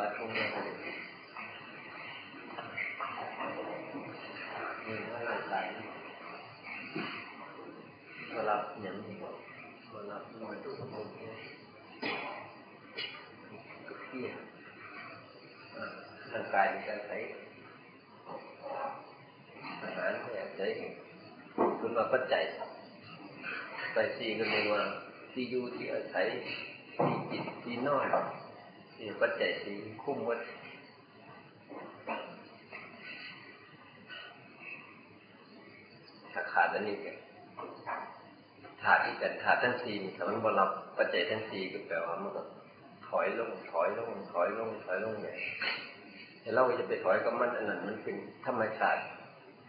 บัติของเรานี่ว่าร่างกายมารับอย่างนี้มารับมาทุกคนเนี่ยเที่ยร่างกายมีการใช้อาหารเนี่ยใช้คุณมาปัจจัยไปสี่ก็เรียกว่าที่อยู่ที่อาศัยที่กินที่นอน ที่ปัจจัยสีคุ้มวัดถ้าขาดอันนี้ก็ถาดที่กันถาดทั้งสี่ถ้ามันบรับปัจจัยทั้งสี่ก็แปลว่ามันก็ถอยลง ถอยลง ถอยลง ถอยลงเนี่ยแต่เราจะไปถอยกับมันอันนั้นมันเป็นธรรมชาติ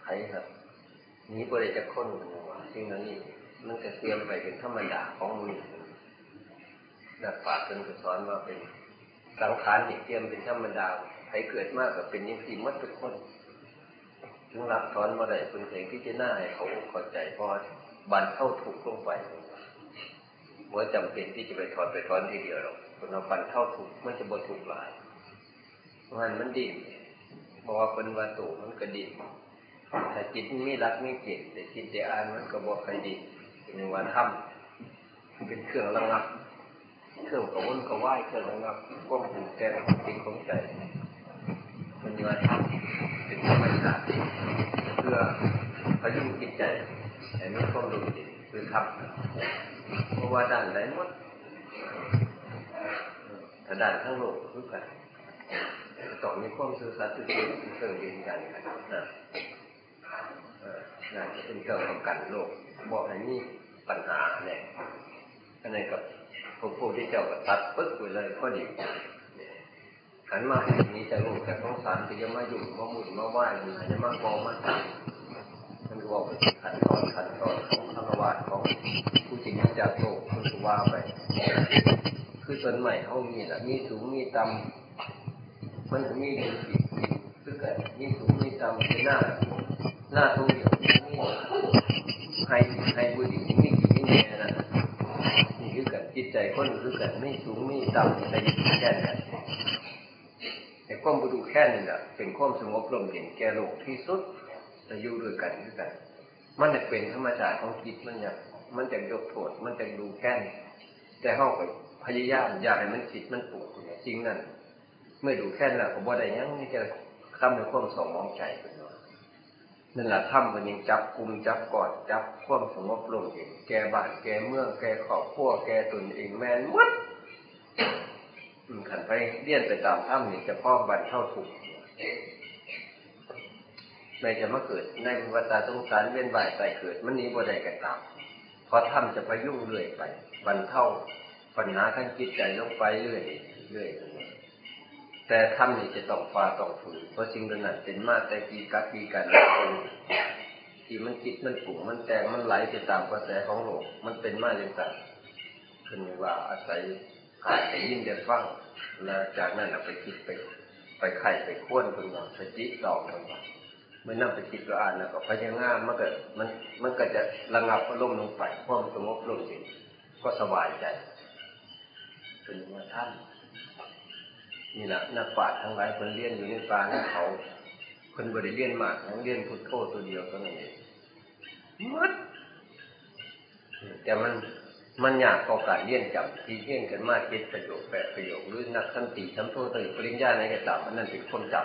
ไขครับนี้บริจะค้นว่าสิ่งนั้นนี่มันจะเตรียมไปเป็นธรรมดาของมันนักปราชญ์เป็นก็สอนว่าเป็น สังขารที่เตรียมเป็นธรรมดาใครเกิดมากกับเป็นยิ่งสี่มัดทุกคนถึงหลักสอนมาได้คุณเองที่จะน่าให้เขาเข้าใจพอบันเข้าถูกลงไปว่าจำเป็นที่จะไปถอนไปถอนทีเดียวหรอกคนเราบันเข้าถูกมันจะบ่ถูกหลายมันมันดิ่นบอกว่าเป็นวัตถุมันก็ดิ่นถ้าจิตไม่รักไม่เกลียดแต่จิตจะอ่านมันก็บอกใครดิ่นเป็นว่าถ้ำเป็นเครื่องระงับ เครื่องกระวนกระว่ายเครื่องระงับก้มหูแกงจิตของใจมันว่าถ้ำเป็นธรรมชาติเพื่อพยุงจิตใจแต่ไม่ต้องดูจิตคือทำเพราะว่าด้านไหนหมดถ้าด้านทั้งโลกคือกันต้อมีความสื่อสัตย์สื่อสารเครื่องยืนยันกันนะน่าจะเป็นเครื่องป้องกันโลกบอกให้มีปัญหาเนี่ยอันนี้กับ พระพุทธเจ้าก็ตัดปึ๊กไปเลยพอดีหันมาให้นี้จะลูกจะต้องสารที่จะมาอยู่มาหมุนมาไหว้มันจะมากองมาตัดมันก็บอกเป็นขันตอนขันตอนของธรรมวาสของผู้จริงจากโลกคุณสุว่าไป คือต้นใหม่เขามีแหละมีสูงมีต่ำมันมีอยู่สิคือกันมีสูงมีต่ำในหน้าหน้าตรงเดียวมีให้ให้บุญดีมีกี่มีแน่นะนี่คือกันจิต ใจคนคือกันไม่สูงไม่ต่ำแต่ยึดแค่นั้นแต่ความบุรุษแค่นี้แหละเป็นความสงบลมเย็นแก่โลกที่สุดจะอยู่ด้วยกันด้วยกัน มันจะเป็นธรรมชาติของจิตมันอยากมันจะยกโทษมันจะดูแค่นแต่ห้องไปพยายามอยากให้มันจิตมันปวดจริงนั่นเมื่อดูแค่นั้นผมว่าได้ยังนี่จะคำในความสองมองใจเป็นว่า นั่นแหละถ้ำมันยังจับกลุ่มจับกอดจับความสงบลงเอง แกบ้านแกเมืองแกขอบขั้วแกตนเองแม่นวัดขันไปเลี่ยนไปตามถ้ำนี่จะพ่อบันเท่าถูกในจะมาเกิดในวัฏสงสารเวียนว่ายตายเกิด มันนี้บ่ได้กันตามเพราะถ้ำจะไปยุ่งเรื่อยไปบันเท่าปัญหาขั้นจิตใจลงไปเรื่อยเรื่อย แต่ถ้ำนี่จะต้องฟ้าต้องฝืนเพราะสิ่งนั้นเป็นมาแต่กีกัดกีกันที่มันคิดมันปรุงมันแต่งมันไหลไปตามกระแสของโลก มันเป็นมาอย่างไรคือว่าอาศัยหายไปยินเดียฟังแล้วจากนั้นเราไปคิดไป ไปไข่ไปข้วนเป็นว่าไปจิตดอกเป็นว่าเมื่อนั่งไปคิดก็อ่านแล้วก็พยายามมันก็มันมันก็จะระงับอารมณ์ลงไปความสงบลงจริงก็สบายใจเป็นว่าท่าน นี่แหละนักปราชญ์ทั้งหลายคนเรียนอยู่ในป่าในเขาคนบริเรียนมากทั้งเรียนพุทโธตัวเดียวเท่านั้นเองมัดแต่มันมันยากกว่าการเรียนจำที่เรียนกันมากเจ็ดประโยคแปดประโยคหรือนักสันติสัมโทตื่นปริญญาในกระตับอันนั้นเป็นคนจ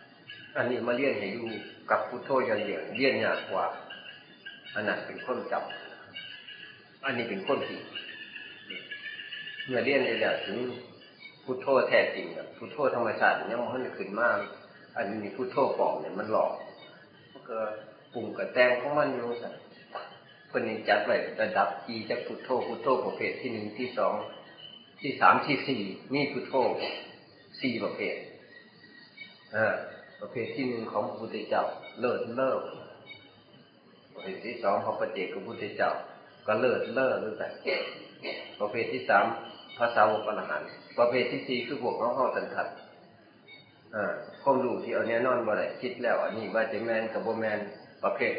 ำอันนี้มาเรียนให้อยู่กับพุทโธอย่างเดียวเรียนยากกว่าอันนั้นเป็นคนจำอันนี้เป็นคนที่เมื่อเรียนได้แล้วถึง พุทโธแท้จริงกับพุทโธธรรมชาติยังมันขึ้นมากอันนี้พุทโธปลอมเนี่ยมันหลอกก็ปรุงกับแตงของมันอยู่สั่คนนี้จัดไว้ระดับจีจากพุทโธพุทโธประเภทที่หนึ่งที่สองที่สามที่สี่มีพุทโธสี่ประเภทอ่าประเภทที่หนึ่งของพระพุทธเจ้าเลิศเลิศประเภทที่สองของพระเจกพระพุทธเจ้า ก็เลิศเลิศหรือแต่ประเภทที่สามภาษาวกอรหันต์ ประเภทที่สี่คือพวกน้องห้องตันทัดอ่าความรู้ที่เอาเนี้ยนอนบ่ได้คิดแล้ว อันนี้ว่าจะแมนกับโบแมนประเภท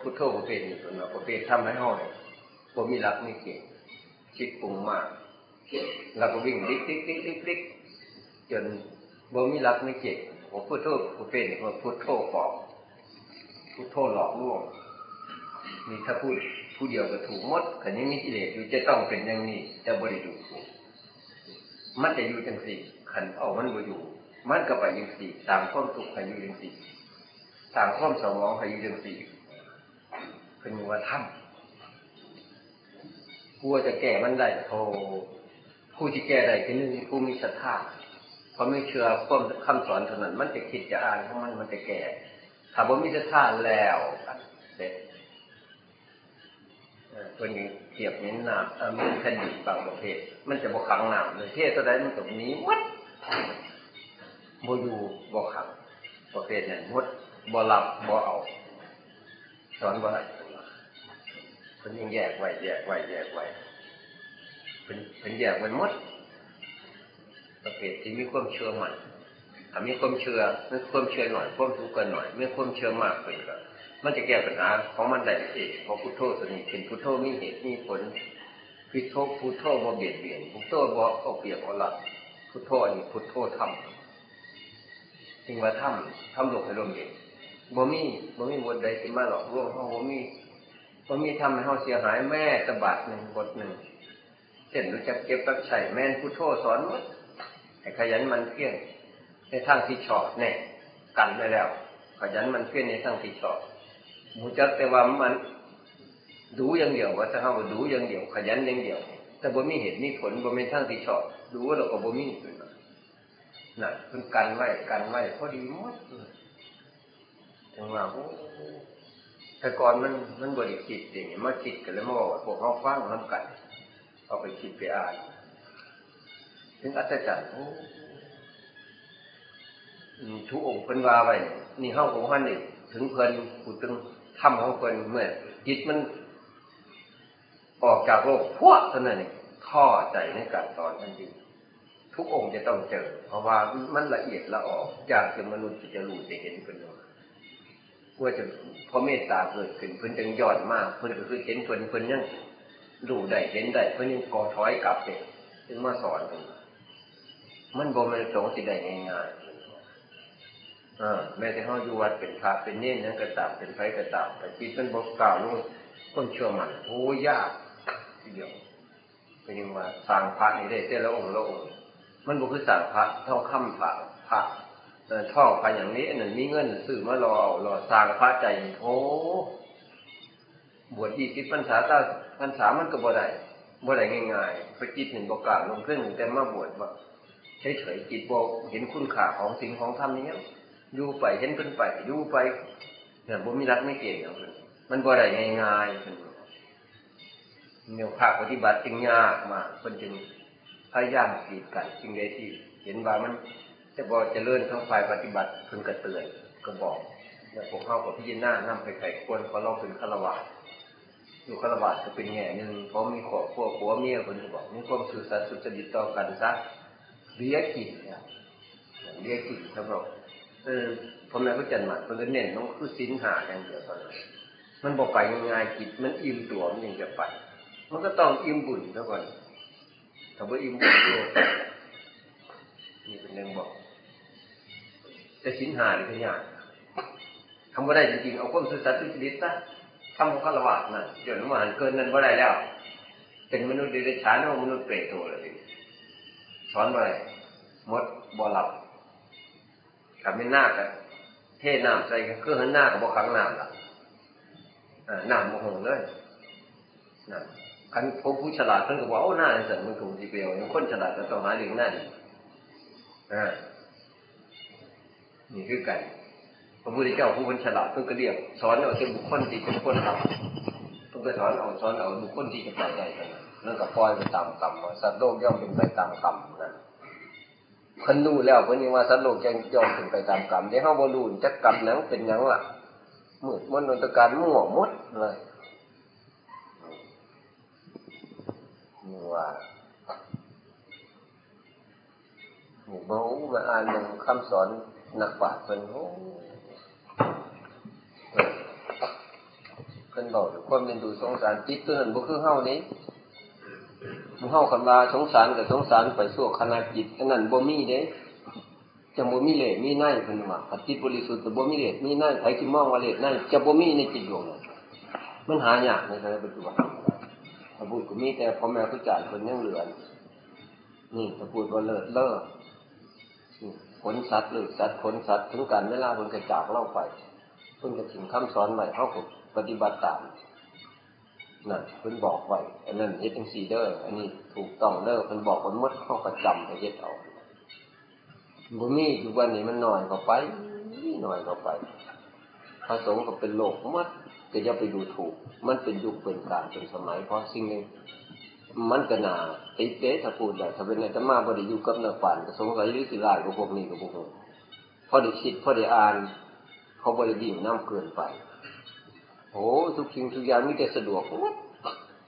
พุทโธประเภทนี้ส่วนประเภททำให้ห้อยผมมีรักไม่เก่งคิดปรุงมากแล้วก็วิ่งดิ๊กดิ๊กดิ๊กดิ๊กดิ๊กจนบ่มีรักไม่เก่งผมพูดโทษผู้เป็นนี่ว่าพูดโทษปลอมพูดโทษหลอกลวงมีถ้าพูดผู้เดียวก็ถูกมดแต่นี้มีกิเลสอยู่จะต้องเป็นอย่างนี้จะบริดูถูก มันจะอยู่จังสี่ขันเอามันบ่อยู่ มันก็ไปจังสี่ตามความสุขให้อยู่จังสี่ตามความสมองให้อยู่จังสี่เป็นว่าทำกลัวจะแก้มันได้โทผู้ที่แก้ได้คือหนึ่งผู้มีศรัทธาเพราะไม่เชื่อความคำสอนเท่านั้น มันจะคิดจะอ่านของมันมันจะแก่ถ้าบ่มีศรัทธาแล้วเสร็จ คนยังเทียบเน้นน้ำมีคดีบางประเภท มันจะบกขังหน้ำเลยเทศอะไรมันตรงนี้มัดบอยู่บกขังประเภทนั้นมดบ่หลับบ่เอาสอนบ่ได้เป็นยังแยกไว้แยกไว้แยกไว้เป็นเป็นแยกไว้มดประเภทที่มีความเชื่อมันถ้ามีความเชื่อมีความเชื่อหน่อยความทุกข์กันหน่อยมีความเชื่อมากขึ้นก็ มันจะแก้ปัญหาของมันได้เองเพราะพุทโธตัวนี้เป็นพุทโธมีเหตุมีผลพุทโธพุทโธบ่เบียดเบียนพุทโธบ่เอาเปรียบเอาลัดพุทโธอันนี้พุทโธทำจริงว่าทำทำหลกให้ลมเย็นบ่มีบ่มีบทใดที่มาหลอกลวงเฮาบ่มีบ่มีทำให้เฮาเสียหายแม่ตะบาดหนึ่งบทหนึ่งเช่นรู้จักเก็บรักใช้แม่นพุทโธสอนหมดให้ขยันมันเพี้ยรในทางที่ชอบแน่กันไปแล้ว ขยันมันเพี้ยรในทางที่ชอบ มูจักแต่ว่ามัน ดูอย่างเดียวว่าถ้าเขาดูอย่างเดียว ขยันอย่างเดียว แต่บ่มีเหตุมีผลบ่เป็นทางที่ชอบ ดูว่าเราก็บ่มีขึ้นมาน่ะเพิ่นกันไว้กันไว้พอดีหมดถึงว่าโอ้แต่ก่อนมันมันบริคิดอย่างนี้มาคิดกันแล้วมาบอกว่าพวกเขาฟังน้ำกันเอาไปคิดไปอ่านถึงอัศจรรย์โอ้ทุกองค์เพิ่นว่าไว้นี่เฮาของท่านนี่ถึงเพิ่นพูดถึง ธรรมของเพิ่นเมื่อจิตมันออกจากโลกพวกเท่านั้นเองท่อใจในการสอนทันทีทุกองค์จะต้องเจอ เพราะว่ามันละเอียดละออกจากที่มนุษย์จะรู้จะเห็นเป็นว่าว่าจะพอเมตตาเกิดขึ้นเพิ่นจึงยอดมากเพิ่นก็คือเห็นเพิ่นเพิ่นยังรู้ได้เห็นได้เพิ่นยังกอถอยกลับเองจึงมาสอนเพิ่นมันบ่ม่นสงสิได้ง่ายๆ แม้แต่เฮาอยู่วัดเป็นพระเป็นเน้นนั้นก็ตามเป็นไผก็ตามแต่จิตมันบ่กล่าวลงคนเชื่อมันโอ้ยากทีเดียวเป็นยังว่าสร้างพระนี่ได้แต่ละองค์ละองค์มันบ่คือสร้างพระเท่าค่ำพระพระท่องไปอย่างนี้นั่นมีเงินซื้อมารอเอารอสร้างพระใจโอ้บวชยี่สิบพรรษาเก้าพรรษามันก็บ่ได้บ่ได้ง่ายๆพระจิตหนึ่งบกกล่าวลงขึ้นแต่มาบวชว่าเฉยๆจิตบอกเห็นคุณค่าของสิ่งของธรรมนี้ ยู่ไปเห็นเพิ่นไปอยู่ไปเนี่ยบ่มีรักไม่เก่งอย่างเพิ่นมันบ่ได้ง่ายๆเพิ่นเนี่ยภาคปฏิบัติจึงยากมากเพิ่นจึงพยายามกีดกันจึงได้ที่ เห็นว่ามันจะบอกจะเลื่อนทั้งฝ่ายปฏิบัติเพิ่นก็เตือนก็บอกเนี่ยพวกเข้ากับพี่ยินหน้านำไปไข่ควรเขาเล่าเป็นฆราวาสอยู่ฆราวาสก็เป็นแง่หนึ่งเพราะมีขอบพวกผัวเมียคนก็บอกมีความสื่อสารสุจริตต่อกันซะเลี้ยกินเนี่ยเลี้ยกินครับ เออพ่อแม่ก็จันหมัดเพิ่นก็เน้นต้องคือสินหาอย่างเดียวตอนนั้นมันบอกไปง่ายๆจิตมันอิ่มตัวมันยังจะไป มันก็ต้องอิ่มบุญซะก่อนถ้าว่าอิ่มบุญตัวนี่เป็นเรื่องบอกจะสินหาหรือพยานทำก็ได้จริงๆเอาความสื่อสารสุจริตซะทำของฆราวาสนะจนว่าเกินนั้นก็ได้แล้ว เป็นมนุษย์เดรัจฉานหรือมนุษย์เปรตโตเลยสอนอะไรมดบ่หลับ ขับไม่หน้ากันเทน้ำใส่เครื่องหันหน้ากับบ่ขังน้ำละน้ำโมโหเลยนะคันพบผู้ฉลาดเพิ่นก็บอกโอ้หน้าสันมันคงจีเปียวยังคนฉลาดจะต้องหาเรื่องหน้าดีอ่านี่คือกันพระพุทธเจ้าผู้เป็นฉลาดเพิ่งก็เรียกสอนเอาเป็นบุคคลที่เป็นคนทำเพิ่งก็สอนเอาสอนเอาบุคคลที่จะไปได้กันนั่นก็ปล่อยไปตามกรรมสัตว์โลกย่อมเป็นไปตามกรรมนั่น เพิ่นรู้แล้วเพิ่นยังว่าสัตว์โลกยังยอมเป็นไปตามกรรมเดี๋ยวเฮาบ่รู้จักกรรมนั้นเป็นหยังล่ะมืดมนตการมั่วมดเลยนี่ว่านี่บ่มาอ่านหนึ่งคำสอนนักปราชญ์เพิ่นโอ้เพิ่นบอกความเป็นดูสงสารจิตตัวนั้นบ่คือเฮานี้ บ่เฮาคันว่าสงสารกับสงสารไปสู่ขนาดจิตอันนั้นบ่มีเด้จะบ่มีเลสมีในเพิ่นว่าถ้าจิตบริสุทธิ์จะบ่มีเลสมีในไผสิมองว่าเลสในจะบ่มีในจิตดวงนั้นมันหายากในปัจจุบันพระพุทธก็มีแต่พ่อแม่ครูอาจารย์เพิ่นยังเหลือนี่พระพุทธว่าเลิศเลิศผลสัตว์หรือสัตว์ผลสัตว์ถึงการเวลาเพิ่นกระจากเล่าไปเพิ่นก็ถึงคำสอนไว้เฮาก็ปฏิบัติตาม นั่นเพิ่นบอกไว้อันนั้นเฮ็ดจังซีเด้ออันนี้ถูกต้องเด้อเพิ่นบอกไว้หมดเฮาก็จำไปเฮ็ดเอาบ่มีทุกวันนี้มันหน้อยก็ไปน้อยก็ไปพระสงฆ์ก็เป็นโลกหมดก็อย่าไปดูถูก มันเป็นยุคเป็นการเป็นสมัยเพราะสิ่งนึงมันก็น่าติเตะถ้าพูดได้ถ้าเป็นอาตมาบ่ได้อยู่กับนักปั่นก็สงสัยหรือสิหลายกว่าพวกนี้กับพวกนี้พอได้คิดพอได้อ่าน เขาบ่ได้ดิ่งน้ำเกินไป โอ้ทุกสิ่งทุกอย่างมีแต่สะดวก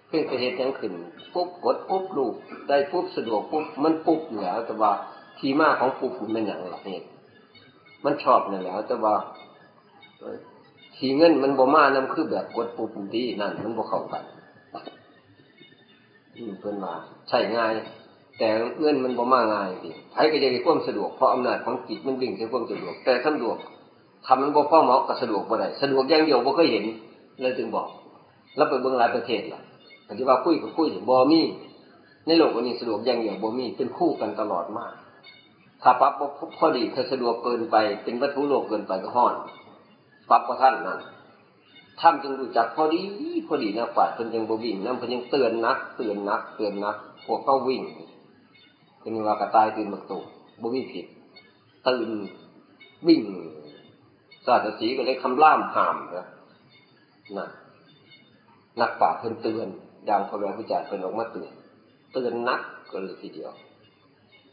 เพียงแต่เหตุยังขึ้นปุ๊บกดปุ๊บลูกได้ปุ๊บสะดวกปุ๊บมันปุ๊บแล้วแต่ว่าทีมาของปุ๊บมันอย่างไรเหตุมันชอบนั่นแหล้ว แต่ว่าทีเงินมันบ่มานำคือแบบกดปุ๊บดีนั่น มันบ่เข้ากันเพิ่นมาใช่ง่าย แต่เงินมันบ่มาง่ายดิใครก็จะได้ความสะดวกเพราะอำนาจของจิตมันวิ่งใส่ความสะดวก แต่สะดวกทำมันบ่พอเหมาะกับสะดวกบ่ได้สะดวกอย่างเดียวบ่เคยเห็น เลยจึงบอกแล้วไปเบิ่งหลายประเทศล่ะอธิว่าคุยกับคุยบ่มีในโลกวันนี้สะดวกอย่างเดียวบ่มีเป็นคู่กันตลอดมากถ้าปรับพอดีถ้าสะดวกเกินไป เป็นวัตถุโลกเกินไปก็ห้อนปรับก็ท่านนั่นท่านจึงรู้จักพอดีพอดีนะกว่าเพิ่นยังบ่วิ่งนั่นเพิ่นยังเตือนนัก เตือนนัก เตือนนักพวกเขาวิ่งเป็นว่ากระตายตื่นมักตุบ่มีผิดตื่นวิ่งศาสตร์สีก็เลยคำล่ามหามนะ นะนักป่าเพิ่นเตือนดังพระแม่ผู้จ่าเพิ่นออกมาเตือนเตือนนักก็เลยทีเดียว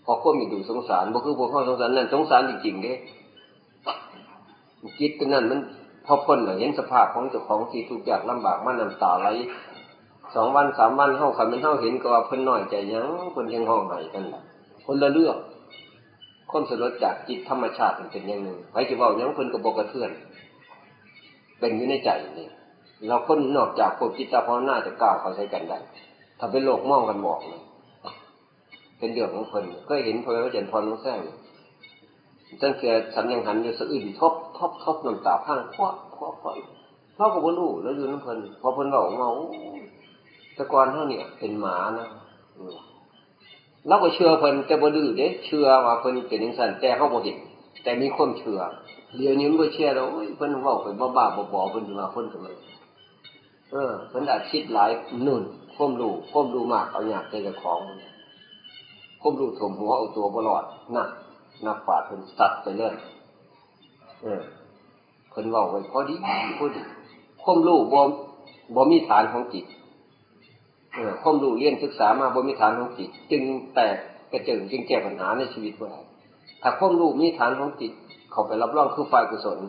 พอควมีดูสงสารบ่คือพวกเขาสงสารนั่นสงสารจริงๆเด้จิตนั่นมันพอพ้นเห็นสภาพของเจ้าของที่ทุกอย่างลำบากมันน้ำตาไหลสองวันสามวันเฮาขันมันเฮาเห็นก็ว่าเพิ่นน้อยใจยังเพิ่นยังห้องไหนกันคนละเรื่องความสลดจากจิตธรรมชาติเป็นอย่างหนึ่งไว้จะว่ายังเพิ่นก็บอกกระเทือน เป็นอยู่ในใจนี่ เราคนนอกจากพวกจิตตาภาวนาจะกล้าเข้าใช้กันได้ถ้าเป็นโลกมองกันบอกเลยเป็นเรื่องของเพิ่นก็เห็นพระว่าเจนพรน้องแซงตั้งแต่สันยังหันอยู่สะอื่นทบทบทบน้ำตาพังคว้าคว้าคว้าเราก็บ่รู้แล้วอยู่น้ำเพลินพอเพลินบอกเมาต่ก่อนเท่าเนี่ยเป็นหมานะเราก็เชื่อเพลินแต่บ่ดื้อเด้เชื่อว่าเพลินเป็นอย่างนั้นแต่เขาบ่เห็นแต่มีความเชื่อเดี๋ยวนี้มันบ่เชื่อแล้วเพิ่นเว้าไปบ้าๆบอๆเพลินว่าเพลินก็เลย เออเพิ่นอาจคิดหลายนุ่นควมรู้ควมรู้มากเอาอยากใจกับของควมรู้ถมหัวเอาตัวบ่รอดน่ะนักปราชญ์เพิ่นสัตว์ไปเลยเออเพิ่นว้าไว้พอดีพอดีควมรู้บ่บ่มีฐานของจิตเออความรู้เรียนศึกษามาบนมีฐานของจิต จึงแตกกระเจิงจึงแก้ปัญหาในชีวิตบ่ได้ถ้าความรู้มีฐานของจิต เขาไปรับรองคือฝ่ายกุศล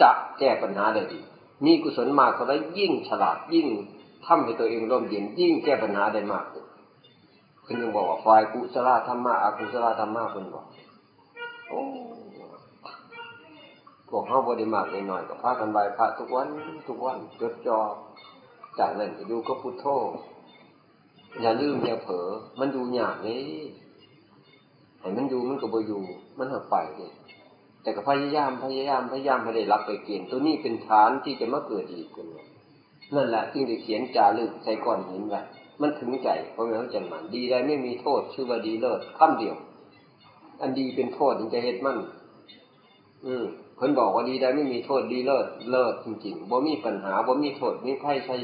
จะแก้ปัญหาได้ดี มีกุศลมากเขาได้ยิ่งฉลาดยิ่งทำให้ตัวเองร่มเย็นยิ่งแก้ปัญหาได้มากคุณยังบอกว่าฝ่ายกุศลธรรมะอกุศลธรรมะคุณบอกโอ้พวกเขาบริมากหน่อยๆก็พากันบายพระทุกวันทุกวันจดจอจากนั้นก็ดูก็พุทโธอย่าลืมอย่าเผลอมันดูยากนี่ให้มันอยู่มันก็บ่อยู่มันหักไปเลย แต่ก็พยายามพยายามพยายามไม่ได้รับไปเกณฑ์ตัวนี้เป็นฐานที่จะมาเกิดอีกคนนั่นแหละจึงได้เขียนจารึกใส่ก้อนหินไว้มันถึงใจเพราะงั้นจังมันดีได้ไม่มีโทษชื่อว่าดีเลิศข้ามเดียว อันดีเป็นโทษถึงจะเฮ็ดมันอืมเพิ่นบอกว่าดีได้ไม่มีโทษดีเลิศเลิศจริงๆบ่มีปัญหาบ่มีโทษมีไพ่ใช้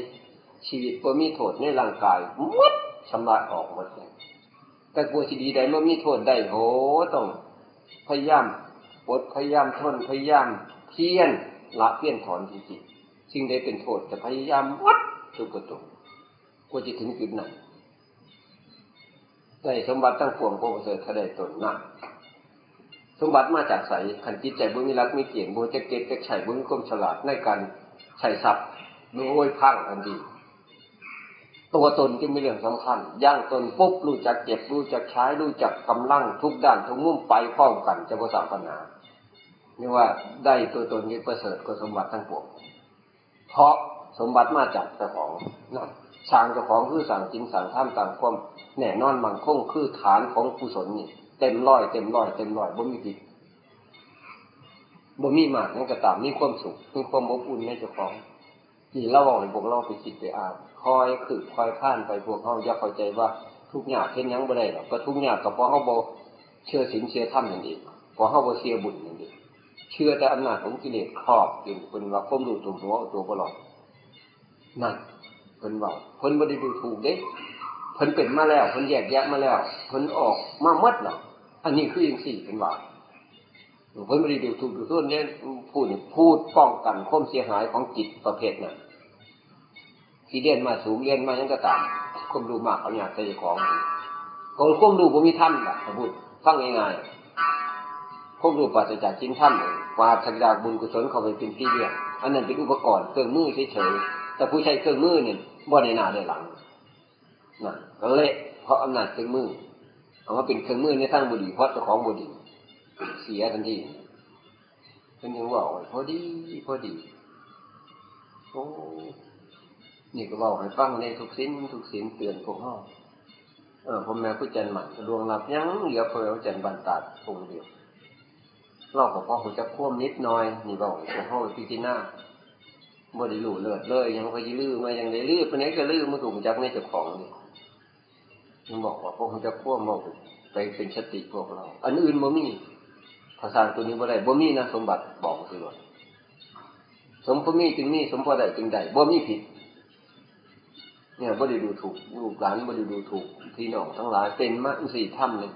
ชีวิตบ่มีโทษในร่างกายมดชำระออกหมดเลยแต่กลัวสิดีได้บ่มีโทษได้โหต้องพยายาม อดพยายามทนพยายามเพียรละเพียรถอนจริงๆสิ่งใดเป็นโทษจะพยายามวัดทุกตัวกลัวจะถึงจุดนั้นได้สมบัติตั้งปวงพระประเสริฐได้ตนหนักสมบัติมาจากใสขันจิตใจบุญมีรักมีเกียรติบุญจะเก็บจะไฉบุญก้มฉลาดในการใช้ทรัพย์โดยพังอันดีตัวตนจึงเป็นเรื่องสำคัญย่างตนปุ๊บรู้จักเก็บรู้จักใช้รู้จักกำลังทุกด้านทุกมุมไปพร้อมกันจะประสานปัญหา นี่ว่าได้ตัวตนนี้ประเสริฐกว่าสมบัติทั้งปวงเพราะสมบัติมาจากเจ้าของนั่นสร้างเจ้าของคือสั่งจริงสั่งท่ามต่างความแน่นอนมั่งคงคือฐานของกุศลนี่เต็มร้อยเต็มร้อยเต็มร้อยบ่มีผิดบ่มีมากนั่นก็ตามมีความสุขมีความอบอุ่นในเจ้าของที่เราบอกให้พวกเราไปคิดไปอ่านคอยคือคอยข้านไปพวกเขาอย่าเข้าใจว่าทุกอย่างเช่นยังบ่ได้หรอกก็ทุกอย่างก็เพราะเขาบ่เชื่อศีลเชื่อธรรมนั่นเองเพราะเขาบ่เชื่อบุญนั่น เชื่อแต่อำนาจของกิเลสครอบอยู่เป็นว่าความรู้ตัวหัวตัวบลอกนั่นเพิ่นว่าเพิ่นบ่ได้ดูถูกเด้เพิ่นเป็นมาแล้วเพิ่นแยกแยะมาแล้วเพิ่นออกมาหมดแล้วอันนี้คือจังซี่เป็นว่าเพิ่นบ่ได้ดูถูกดูส่วนเนี่ยพูดพูดป้องกันความเสียหายของจิตประเภทนั้นที่เรียนมาสูงเรียนมายังก็ตามความรู้มากเขาอยากใส่ของคนความรู้บ่มีธรรมล่ะพูดฟังง่ายๆ ความรู้ปราศจากจินธรรมปาศจากบุญกุศลเข้าไปเป็นที่เรียกอันนั้นเป็นอุปกรณ์เครื่องมือเฉยๆแต่ผู้ใช้เครื่องมือเนี่ยบ่ได้หน้าได้หลังนั่นก็เละเพราะอำนาจเครื่องมือเอามาเป็นเครื่องมือในทางบุรีเพราะเจ้าของบุรีเสียทันทีเป็นยังว่าพอดีพอดีโอ้นี่ก็บอกให้ฟังในทุกสิ้นทุกสิ้นเตือนพวกห้องเออผมแม่ผู้จันหมันดวงหลับยังเหลือเพื่อจันบันตาดองเดียว เราก็พอหัวจะพ่วมนิดหน่อย นี่บอกพวกห้องพิจินาบ่ได้รู้เลิศเลยยังพอยืลื้อมายังได้ลื้อไปไหนก็ลื้อมาถูกจักในเจ้าของนี่มันบอกว่าพวกเขาจะพ่วมบอกไปเป็นสติพวกเรา อันอื่นบ่มีภาษาตัวนี้บ่ได้บ่มีนะสมบัติบอกสิว่าสมพมีจึงมีสมพอได้จึงได้บ่มีผิด เนี่ยบ่ได้ดูถูกลูกหลานบ่ได้ดูถูกพี่น้องทั้งหลายเป็นมาสี่ถ้ำเลย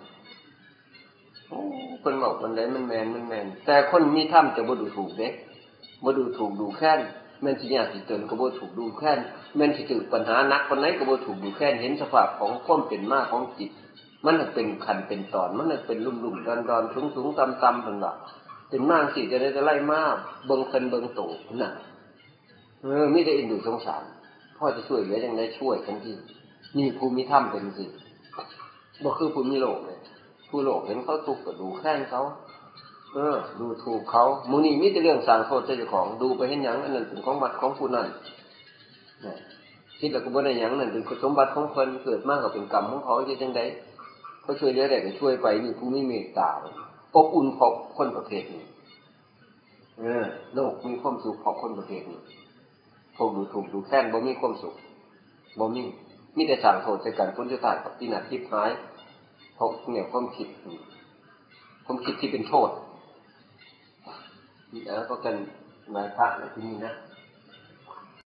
โอ้ คนบอกมันไดมันแมนมันแมนแต่คนมีถ้ำจะบ่ดูถูกเด้บ่ดูถูกดูแค่นแม่นสิยากสิเตือนก็บ่ถูกดูแค่นแม่นสิถือปัญหานักคนไหนก็บ่ถูกดูแค่นเห็นสภาพของความเป็นมากของจิต มันเป็นขันเป็นตอน มันเป็นลุ่มลุ่มดอนดอนสูงสูงต่ำต่ำเป็นว่าเป็นมากสิจะได้จะไล่มากเบิ่งเพิ่นเบิ่งโตน่ะเออไม่ได้อินดูสงสารพ่อจะช่วยเหลือยังไงช่วยทันทีนี่ภูมิธรรมเป็นสิบ่คือภูมิโลกเลย ผู้โลกเห็นเขาทุกข์ก็ดูแค้นเขา เออ ดูถูกเขามูนี่มิแต่เรื่องสร้างโทษเจ้าของดูไปเห็นหยังอันนั้นเป็นของบัตรของผู้นั้นคิดแล้วก็บ่ได้หยังนั่นเป็นสมบัติของคนเกิดมากกว่าเป็นกรรมของเขาจะจังไดเขาช่วยเหลือได้ก็ช่วยไปนี่ผู้ไม่เมตตาอบอุ่นพอบคนประเภทนี้เออโลกมีความสุขพอบคนประเภทนี้พวกดูถูกดูแค้นบ่มีความสุขบ่มีมีแต่สั่งโทษใส่กันพ้นจะตายกับที่หนาทิพหาย พราะเนี่ยความคิดความคิดที่เป็นโทษแล้วก็กันนายพระในที่นี้นะ